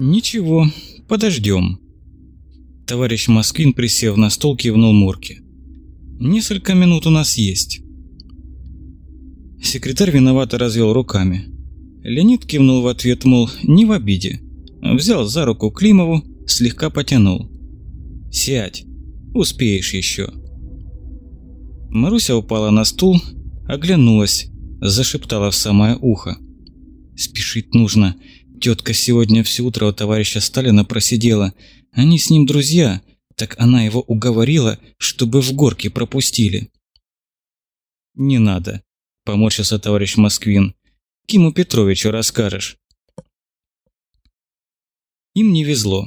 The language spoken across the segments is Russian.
Ничего, подождем. Товарищ Москвин, присев на стол, кивнул Мурке. Несколько минут у нас есть. Секретарь виновато развел руками. Леонид кивнул в ответ, мол, не в обиде. Взял за руку Климову, слегка потянул. «Сядь, успеешь еще». Маруся упала на стул, оглянулась, зашептала в самое ухо. «Спешить нужно. Тетка сегодня все утро у товарища Сталина просидела. Они с ним друзья, так она его уговорила, чтобы в горке пропустили». «Не надо», – поморщился товарищ Москвин. «Киму Петровичу расскажешь». Им не везло.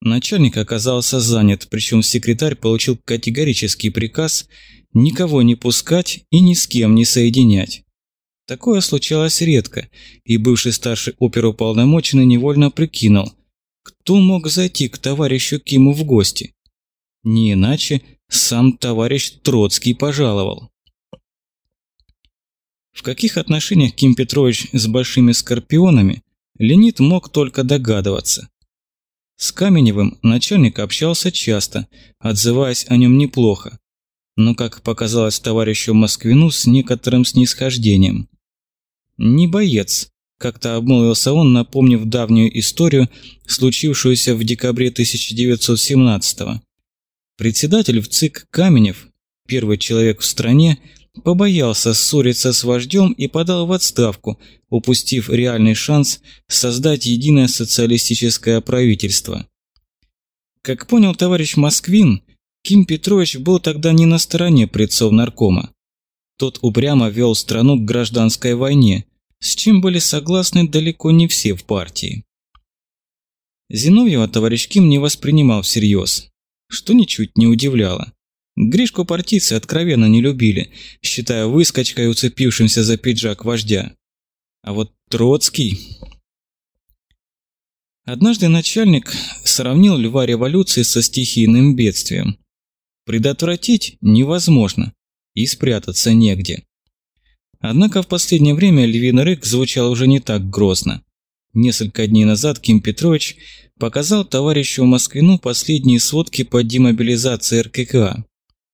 Начальник оказался занят, причем секретарь получил категорический приказ никого не пускать и ни с кем не соединять. Такое случалось редко, и бывший старший оперуполномоченный невольно прикинул, кто мог зайти к товарищу Киму в гости. Не иначе сам товарищ Троцкий пожаловал. В каких отношениях Ким Петрович с большими скорпионами, Леонид мог только догадываться. С Каменевым начальник общался часто, отзываясь о нем неплохо, но, как показалось товарищу Москвину, с некоторым снисхождением. «Не боец», – как-то обмолвился он, напомнив давнюю историю, случившуюся в декабре 1917-го. Председатель в ЦИК Каменев, первый человек в стране, побоялся ссориться с вождем и подал в отставку, упустив реальный шанс создать единое социалистическое правительство. Как понял товарищ Москвин, Ким Петрович был тогда не на стороне предцов наркома. Тот упрямо вел страну к гражданской войне, с чем были согласны далеко не все в партии. Зиновьева товарищ Ким не воспринимал всерьез, что ничуть не удивляло. Гришку партийцы откровенно не любили, считая выскочкой, уцепившимся за пиджак вождя. А вот Троцкий... Однажды начальник сравнил льва революции со стихийным бедствием. Предотвратить невозможно, и спрятаться негде. Однако в последнее время львиный рык звучал уже не так грозно. Несколько дней назад Ким Петрович показал товарищу Москвину последние сводки по демобилизации РККА.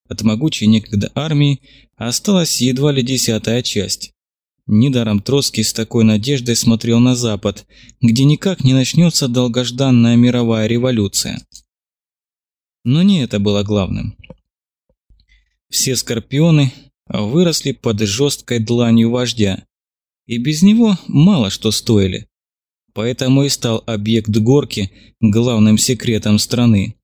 От могучей некогда армии осталась едва ли десятая часть. Недаром Троцкий с такой надеждой смотрел на Запад, где никак не начнется долгожданная мировая революция. Но не это было главным. Все скорпионы выросли под жесткой дланью вождя, и без него мало что стоили. Поэтому и стал объект горки главным секретом страны.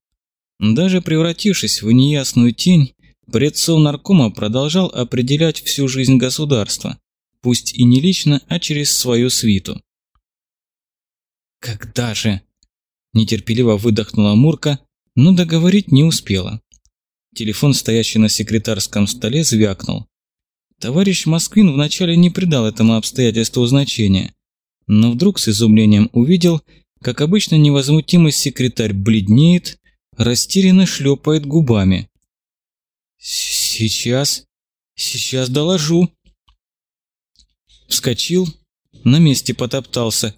Даже превратившись в неясную тень, предсов наркома продолжал определять всю жизнь государства, пусть и не лично, а через свою свиту. «Когда же?» – нетерпеливо выдохнула Мурка, но договорить не успела. Телефон, стоящий на секретарском столе, звякнул. Товарищ Москвин вначале не придал этому обстоятельству значения, но вдруг с изумлением увидел, как обычно невозмутимый секретарь бледнеет, растерянно шлепает губами. «Сейчас, сейчас доложу». Вскочил, на месте потоптался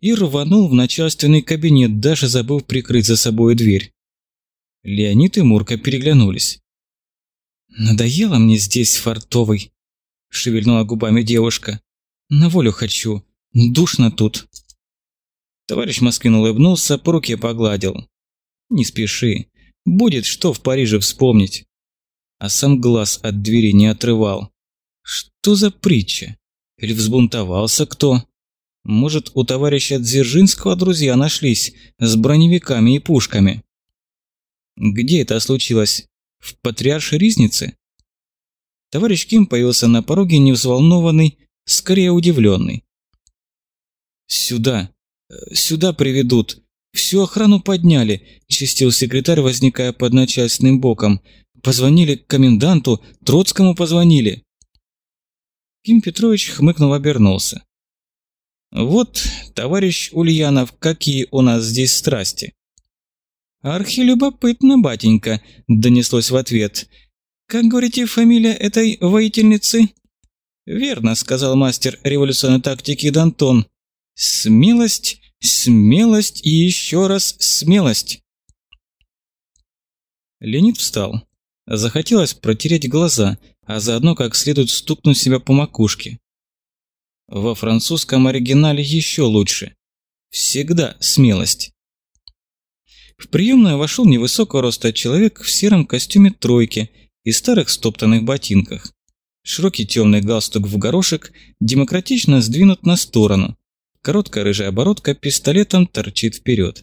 и рванул в начальственный кабинет, даже забыв прикрыть за собой дверь. Леонид и Мурка переглянулись. «Надоело мне здесь, фартовый», – шевельнула губами девушка. «На волю хочу. Душно тут». Товарищ Москвин улыбнулся, по руке погладил. «Не спеши. Будет что в Париже вспомнить». А сам глаз от двери не отрывал. «Что за притча? Или взбунтовался кто?» Может, у товарища Дзержинского друзья нашлись с броневиками и пушками? Где это случилось? В Патриарше Ризнице? Товарищ Ким появился на пороге невзволнованный, скорее удивленный. «Сюда! Сюда приведут! Всю охрану подняли!» – чистил секретарь, возникая под начальственным боком. «Позвонили коменданту, Троцкому позвонили!» Ким Петрович хмыкнул обернулся. «Вот, товарищ Ульянов, какие у нас здесь страсти!» «Архилюбопытно, батенька», – донеслось в ответ. «Как, говорите, фамилия этой воительницы?» «Верно», – сказал мастер революционной тактики Дантон. «Смелость, Смелость и еще раз смелость. Леонид встал. Захотелось протереть глаза, а заодно как следует стукнуть себя по макушке. Во французском оригинале еще лучше. Всегда смелость. В приемную вошел невысокого роста человек в сером костюме тройки и старых стоптанных ботинках. Широкий темный галстук в горошек демократично сдвинут на сторону. Короткая рыжая оборотка пистолетом торчит вперед.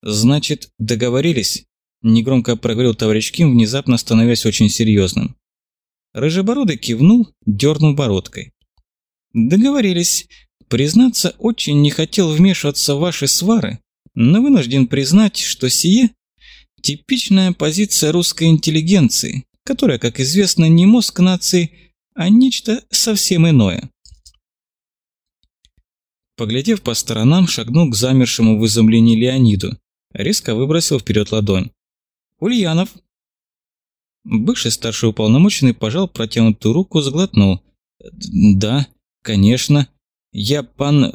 «Значит, договорились?» – негромко проговорил товарищ Ким, внезапно становясь очень серьезным. Рыжебородый кивнул, дернул бородкой. «Договорились. Признаться, очень не хотел вмешиваться в ваши свары, но вынужден признать, что сие – типичная позиция русской интеллигенции, которая, как известно, не мозг нации, а нечто совсем иное. Поглядев по сторонам, шагнул к замершему в изумлении Леониду, резко выбросил вперед ладонь. «Ульянов!» Бывший старший уполномоченный пожал протянутую руку, сглотнул. «Да, конечно. Я пан... Э,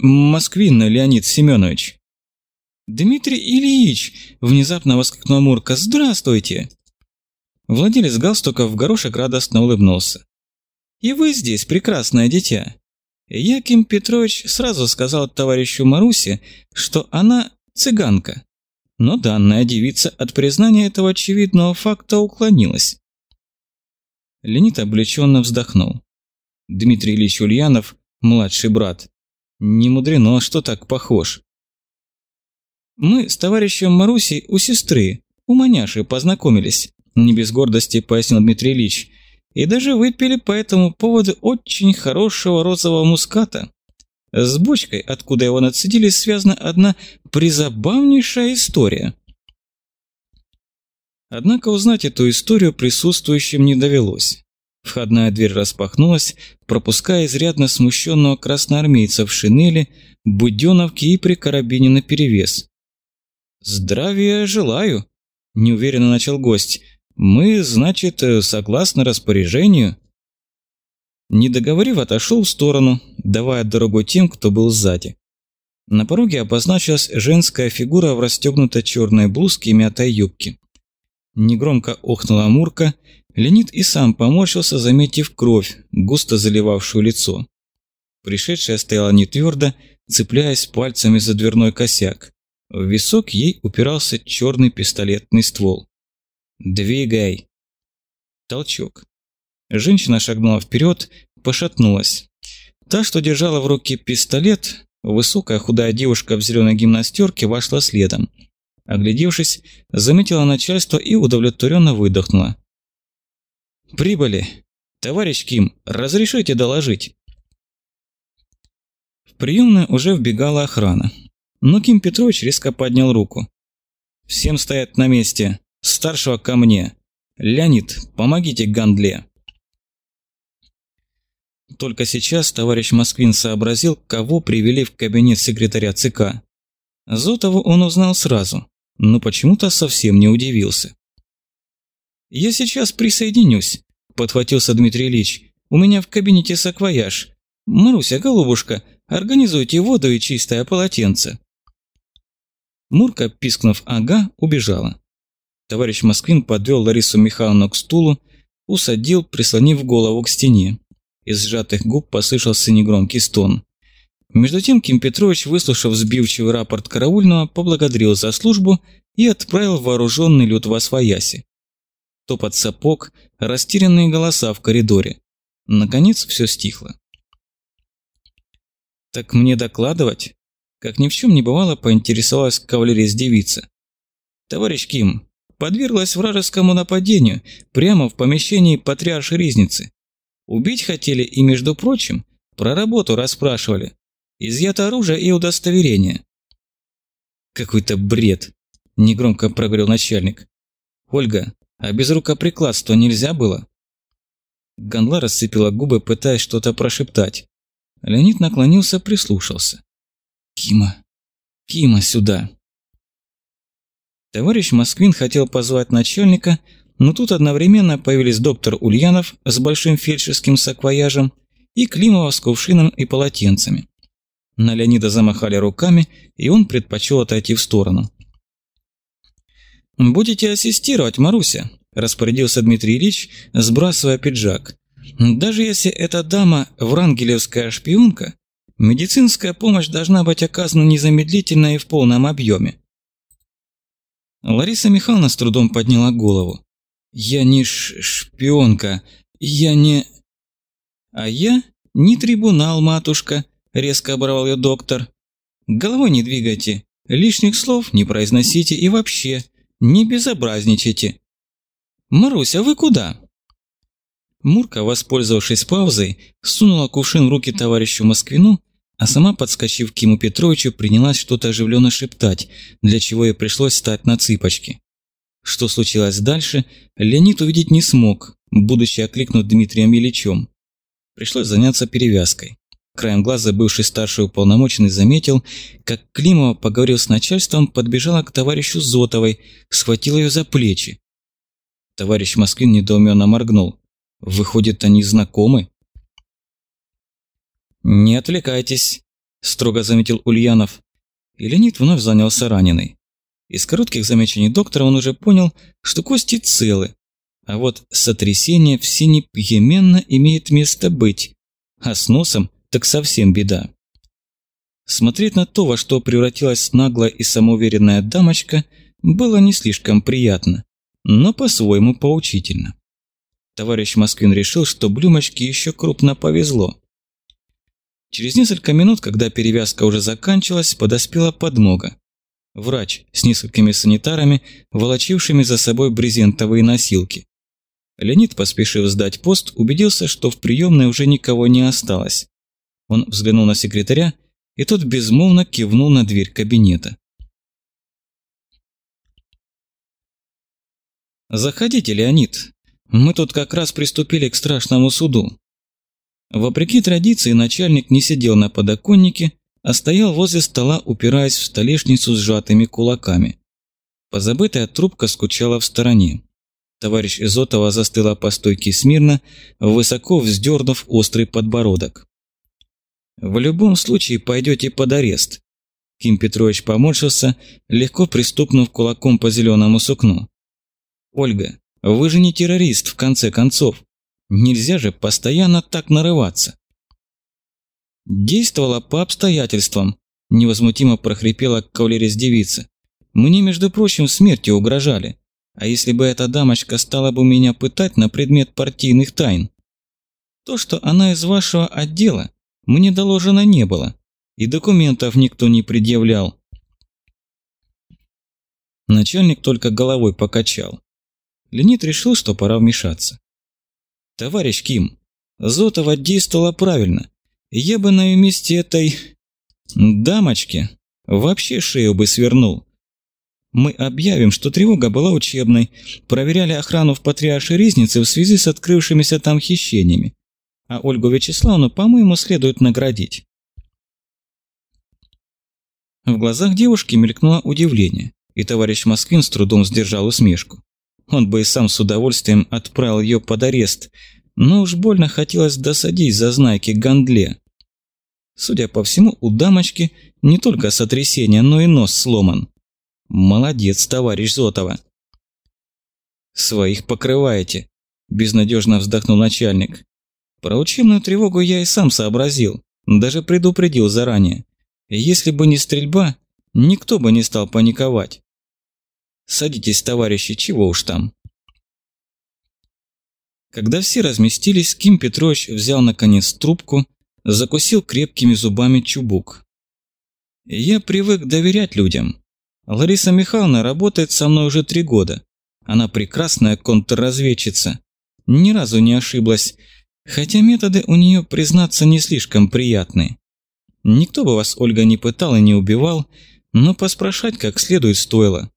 Москвин Леонид Семенович». «Дмитрий Ильич!» – внезапно воскликнул Мурка. «Здравствуйте!» Владелец галстука в горошек радостно улыбнулся. «И вы здесь, прекрасное дитя!» Яким Петрович сразу сказал товарищу Марусе, что она цыганка. Но данная девица от признания этого очевидного факта уклонилась. Леонид облегченно вздохнул. Дмитрий Ильич Ульянов, младший брат. Не мудрено, что так похож. Мы с товарищем Марусей у сестры, у маняши, познакомились, не без гордости пояснил Дмитрий Ильич, и даже выпили по этому поводу очень хорошего розового муската. С бочкой, откуда его нацедили, связана одна призабавнейшая история. Однако узнать эту историю присутствующим не довелось. Входная дверь распахнулась, пропуская изрядно смущенного красноармейца в шинели, буденовке и при карабине наперевес. «Здравия желаю!» – неуверенно начал гость. «Мы, значит, согласно распоряжению?» Не договорив, отошел в сторону, давая дорогу тем, кто был сзади. На пороге обозначилась женская фигура в расстегнутой черной блузке и мятой юбке. Негромко охнула Мурка, Леонид и сам поморщился, заметив кровь, густо заливавшую лицо. Пришедшая стояла не твердо, цепляясь пальцами за дверной косяк. В висок ей упирался черный пистолетный ствол. «Двигай!» Толчок. Женщина шагнула вперед, пошатнулась. Та, что держала в руке пистолет, высокая худая девушка в зеленой гимнастерке, вошла следом. Оглядевшись, заметила начальство и удовлетворенно выдохнула. «Прибыли! Товарищ Ким, разрешите доложить?» В приемную уже вбегала охрана. Но Ким Петрович резко поднял руку. «Всем стоять на месте. Старшего ко мне. Леонид, помогите Гандле». Только сейчас товарищ Москвин сообразил, кого привели в кабинет секретаря ЦК. Зотову он узнал сразу, но почему-то совсем не удивился. «Я сейчас присоединюсь», – подхватился Дмитрий Ильич. «У меня в кабинете саквояж. Маруся, голубушка, организуйте воду и чистое полотенце». Мурка, пискнув «ага», убежала. Товарищ Москвин подвел Ларису Михайловну к стулу, усадил, прислонив голову к стене. Из сжатых губ послышался негромкий стон. Между тем Ким Петрович, выслушав сбивчивый рапорт караульного, поблагодарил за службу и отправил вооруженный люд во свояси. Топот сапог, растерянные голоса в коридоре. Наконец все стихло. «Так мне докладывать?» Как ни в чем не бывало, поинтересовалась кавалерист-девица. «Товарищ Ким, подверглась вражескому нападению прямо в помещении патриаршей Ризницы. Убить хотели и, между прочим, про работу расспрашивали. Изъято оружие и удостоверение». «Какой-то бред!» – негромко проговорил начальник. «Ольга, а без рукоприкладства нельзя было?» Ганла расцепила губы, пытаясь что-то прошептать. Леонид наклонился, прислушался. Кима, Кима сюда. Товарищ Москвин хотел позвать начальника, но тут одновременно появились доктор Ульянов с большим фельдшерским саквояжем и Климова с кувшином и полотенцами. На Леонида замахали руками, и он предпочел отойти в сторону. «Будете ассистировать, Маруся», – распорядился Дмитрий Ильич, сбрасывая пиджак. «Даже если эта дама врангелевская шпионка, медицинская помощь должна быть оказана незамедлительно и в полном объеме». Лариса Михайловна с трудом подняла голову. «Я не шпионка, я не...» «А я не трибунал, матушка», – резко оборвал ее доктор. «Головой не двигайте, лишних слов не произносите и вообще не безобразничайте». «Маруся, вы куда?» Мурка, воспользовавшись паузой, сунула кувшин в руки товарищу Москвину, а сама, подскочив к Киму Петровичу, принялась что-то оживленно шептать, для чего ей пришлось встать на цыпочки. Что случилось дальше, Леонид увидеть не смог, будучи окликнут Дмитрием Ильичем. Пришлось заняться перевязкой. Краем глаза бывший старший уполномоченный заметил, как Климова, поговорив с начальством, подбежала к товарищу Зотовой, схватила ее за плечи. Товарищ Москвин недоуменно моргнул. Выходит, они знакомы? «Не отвлекайтесь», – строго заметил Ульянов. И Леонид вновь занялся раненой. Из коротких замечаний доктора он уже понял, что кости целы, а вот сотрясение все непременно имеет место быть, а с носом так совсем беда. Смотреть на то, во что превратилась наглая и самоуверенная дамочка, было не слишком приятно, но по-своему поучительно. Товарищ Москвин решил, что Блюмочке еще крупно повезло. Через несколько минут, когда перевязка уже заканчивалась, подоспела подмога. Врач с несколькими санитарами, волочившими за собой брезентовые носилки. Леонид, поспешив сдать пост, убедился, что в приемной уже никого не осталось. Он взглянул на секретаря, и тот безмолвно кивнул на дверь кабинета. «Заходите, Леонид. Мы тут как раз приступили к страшному суду». Вопреки традиции, начальник не сидел на подоконнике, а стоял возле стола, упираясь в столешницу сжатыми кулаками. Позабытая трубка скучала в стороне. Товарищ Изотова застыла по стойке смирно, высоко вздернув острый подбородок. «В любом случае пойдете под арест», Ким Петрович поморщился, легко пристукнув кулаком по зеленому сукну. «Ольга, вы же не террорист, в конце концов. Нельзя же постоянно так нарываться». «Действовала по обстоятельствам», – невозмутимо прохрипела кавалерис девица. «Мне, между прочим, смертью угрожали. А если бы эта дамочка стала бы меня пытать на предмет партийных тайн? То, что она из вашего отдела, мне доложено не было, и документов никто не предъявлял. Начальник только головой покачал. Леонид решил, что пора вмешаться. «Товарищ Ким, Зотова действовала правильно. Я бы на ее месте этой... дамочки вообще шею бы свернул. Мы объявим, что тревога была учебной, проверяли охрану в Патриаршей Ризнице в связи с открывшимися там хищениями. А Ольгу Вячеславовну, по-моему, следует наградить. В глазах девушки мелькнуло удивление, и товарищ Москвин с трудом сдержал усмешку. Он бы и сам с удовольствием отправил ее под арест, но уж больно хотелось досадить за знайки Гандле. Судя по всему, у дамочки не только сотрясение, но и нос сломан. Молодец, товарищ Зотова. Своих покрываете, безнадежно вздохнул начальник. Про учебную тревогу я и сам сообразил, даже предупредил заранее. Если бы не стрельба, никто бы не стал паниковать. Садитесь, товарищи, чего уж там. Когда все разместились, Ким Петрович взял наконец трубку, закусил крепкими зубами чубук. Я привык доверять людям, Лариса Михайловна работает со мной уже три года. Она прекрасная контрразведчица. Ни разу не ошиблась, хотя методы у нее, признаться, не слишком приятные. Никто бы вас, Ольга, не пытал и не убивал, но поспрашать как следует стоило.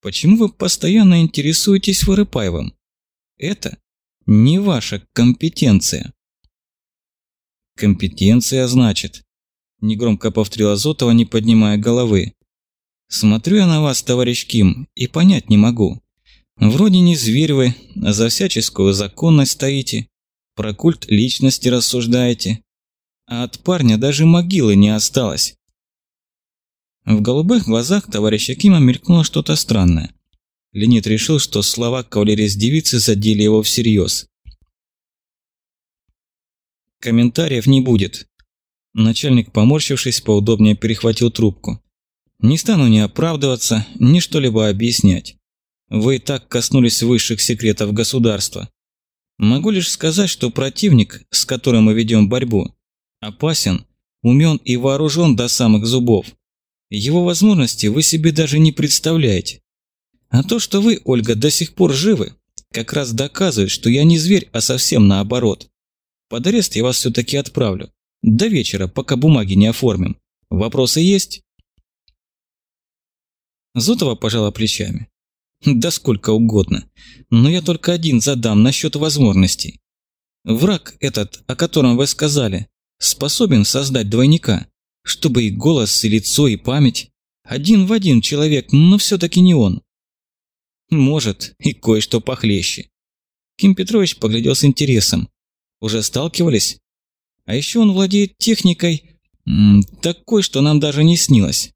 Почему вы постоянно интересуетесь Вырыпаевым? Это не ваша компетенция. Компетенция, значит. Негромко повторила Зотова, не поднимая головы. Смотрю я на вас, товарищ Ким, и понять не могу. Вроде не зверь вы, а за всяческую законность стоите, про культ личности рассуждаете. а от парня даже могилы не осталось. В голубых глазах товарища Кима мелькнуло что-то странное. Ленит решил, что слова кавалерист-девицы задели его всерьез. Комментариев не будет. Начальник, поморщившись, поудобнее перехватил трубку. Не стану ни оправдываться, ни что-либо объяснять. Вы и так коснулись высших секретов государства. Могу лишь сказать, что противник, с которым мы ведем борьбу, опасен, умен и вооружен до самых зубов. Его возможности вы себе даже не представляете. А то, что вы, Ольга, до сих пор живы, как раз доказывает, что я не зверь, а совсем наоборот. Под арест я вас все-таки отправлю. До вечера, пока бумаги не оформим. Вопросы есть? Зотова пожала плечами. Да сколько угодно. Но я только один задам насчет возможностей. Враг этот, о котором вы сказали, способен создать двойника, чтобы и голос, и лицо, и память. Один в один человек, но все-таки не он. Может, и кое-что похлеще. Ким Петрович поглядел с интересом. Уже сталкивались? А еще он владеет техникой такой, что нам даже не снилось.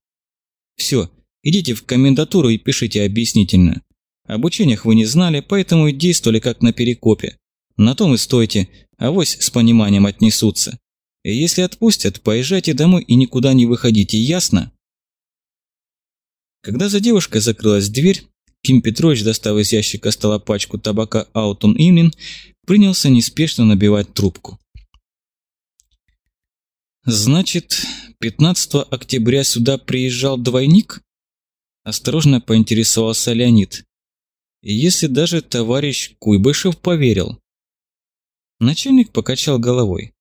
Все, идите в комендатуру и пишите объяснительно. Об учениях вы не знали, поэтому и действовали как на перекопе. На том и стойте, авось с пониманием отнесутся. И если отпустят, поезжайте домой и никуда не выходите, ясно? Когда за девушкой закрылась дверь, Ким Петрович, достав из ящика стола пачку табака Аутун Имнин, принялся неспешно набивать трубку. «Значит, 15 октября сюда приезжал двойник?» Осторожно поинтересовался Леонид. «Если даже товарищ Куйбышев поверил». Начальник покачал головой.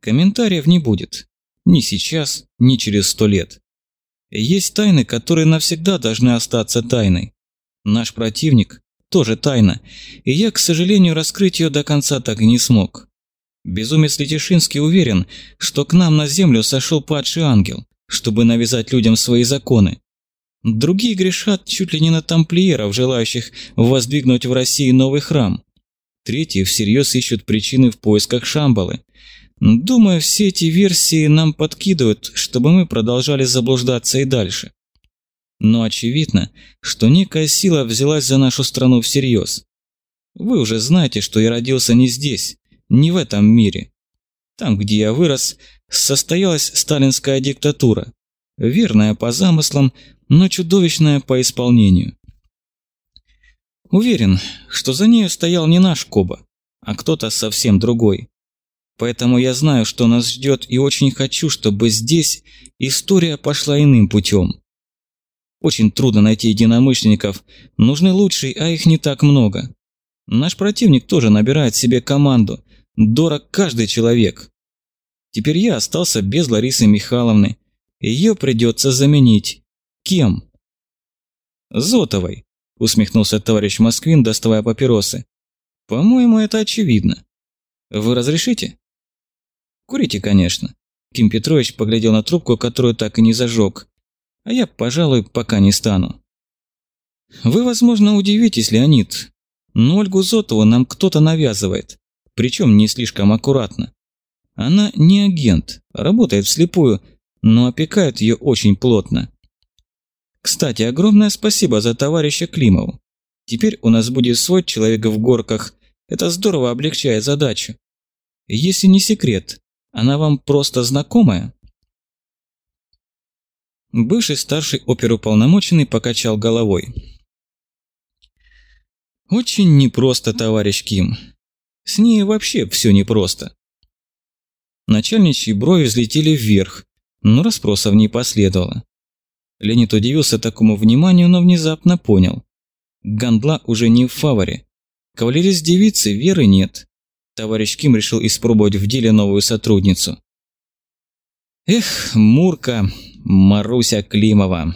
«Комментариев не будет. Ни сейчас, ни через сто лет. Есть тайны, которые навсегда должны остаться тайной. Наш противник тоже тайна, и я, к сожалению, раскрыть ее до конца так и не смог. Безумец Летишинский уверен, что к нам на землю сошел падший ангел, чтобы навязать людям свои законы. Другие грешат чуть ли не на тамплиеров, желающих воздвигнуть в России новый храм. Третьи всерьез ищут причины в поисках Шамбалы. Думаю, все эти версии нам подкидывают, чтобы мы продолжали заблуждаться и дальше. Но очевидно, что некая сила взялась за нашу страну всерьез. Вы уже знаете, что я родился не здесь, не в этом мире. Там, где я вырос, состоялась сталинская диктатура, верная по замыслам, но чудовищная по исполнению. Уверен, что за нею стоял не наш Коба, а кто-то совсем другой. Поэтому я знаю, что нас ждет, и очень хочу, чтобы здесь история пошла иным путем. Очень трудно найти единомышленников, нужны лучшие, а их не так много. Наш противник тоже набирает себе команду, Дорог каждый человек. Теперь я остался без Ларисы Михайловны. Ее придется заменить. Кем? Зотовой, усмехнулся товарищ Москвин, доставая папиросы. По-моему, это очевидно. Вы разрешите? Курите, конечно. Ким Петрович поглядел на трубку, которую так и не зажег. А я, пожалуй, пока не стану. Вы, возможно, удивитесь, Леонид, но Ольгу Зотову нам кто-то навязывает причем не слишком аккуратно. Она не агент, работает вслепую, но опекают ее очень плотно. Кстати, огромное спасибо за товарища Климову. Теперь у нас будет свой человек в горках. Это здорово облегчает задачу. Если не секрет, она вам просто знакомая? Бывший старший оперуполномоченный покачал головой. Очень непросто, товарищ Ким. С ней вообще все непросто. Начальничьи брови взлетели вверх, но расспросов не последовало. Леонид удивился такому вниманию, но внезапно понял. Гандла уже не в фаворе. Кавалерист девицы веры нет. Товарищ Ким решил испробовать в деле новую сотрудницу. Эх, Мурка, Маруся Климова.